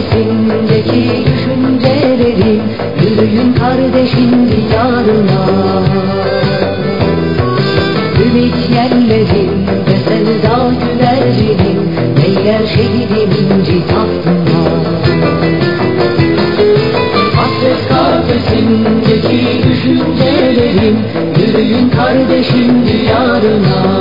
kafesindeki düşüncelerin Yürüyün kardeşim yarına Ümit yerlerin ve sevda güvercinin Beyler şehidimin citahtına Hasret kafesindeki düşüncelerin Yürüyün kardeşim yarına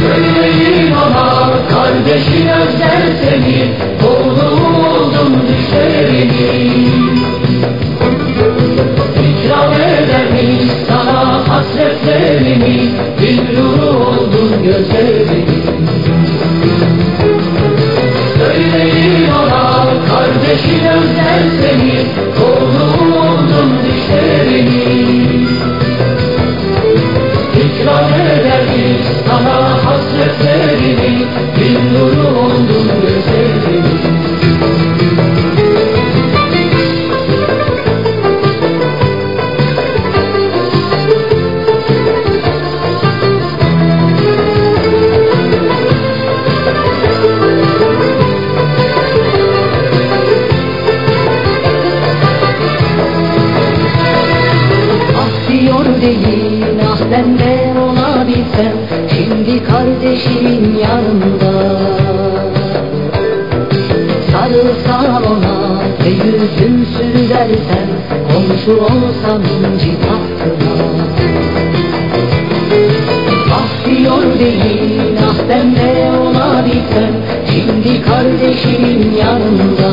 Söyleyin ona kardeşin özler seni Oğlum düşlerini İkram edermiş sana hasretlerini Billur oldun gözlerini Sindhu kardeşimin yanında. Sarılsam ona ve yüzüm sürüversem Komşu olsam inci tahtına. Ah diyor değil ah ben de ona bilsem Şimdi kardeşimin yanında.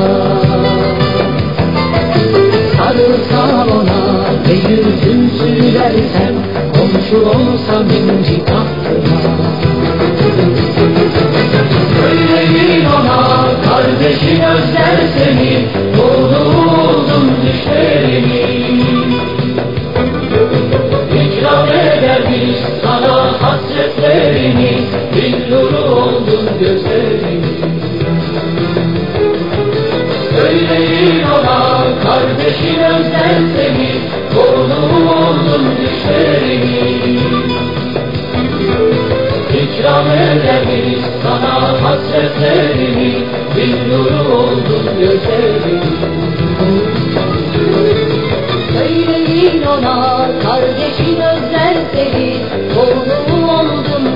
Sarılsam ona ve yüzüm sürüversem Komşu olsam inci tahtına seni Oğlum oldun düşlerini İkram edermiş sana hasretlerini Bir nuru oldun gözlerini Söyleyin ona kardeşin özler seni Oğlum oldun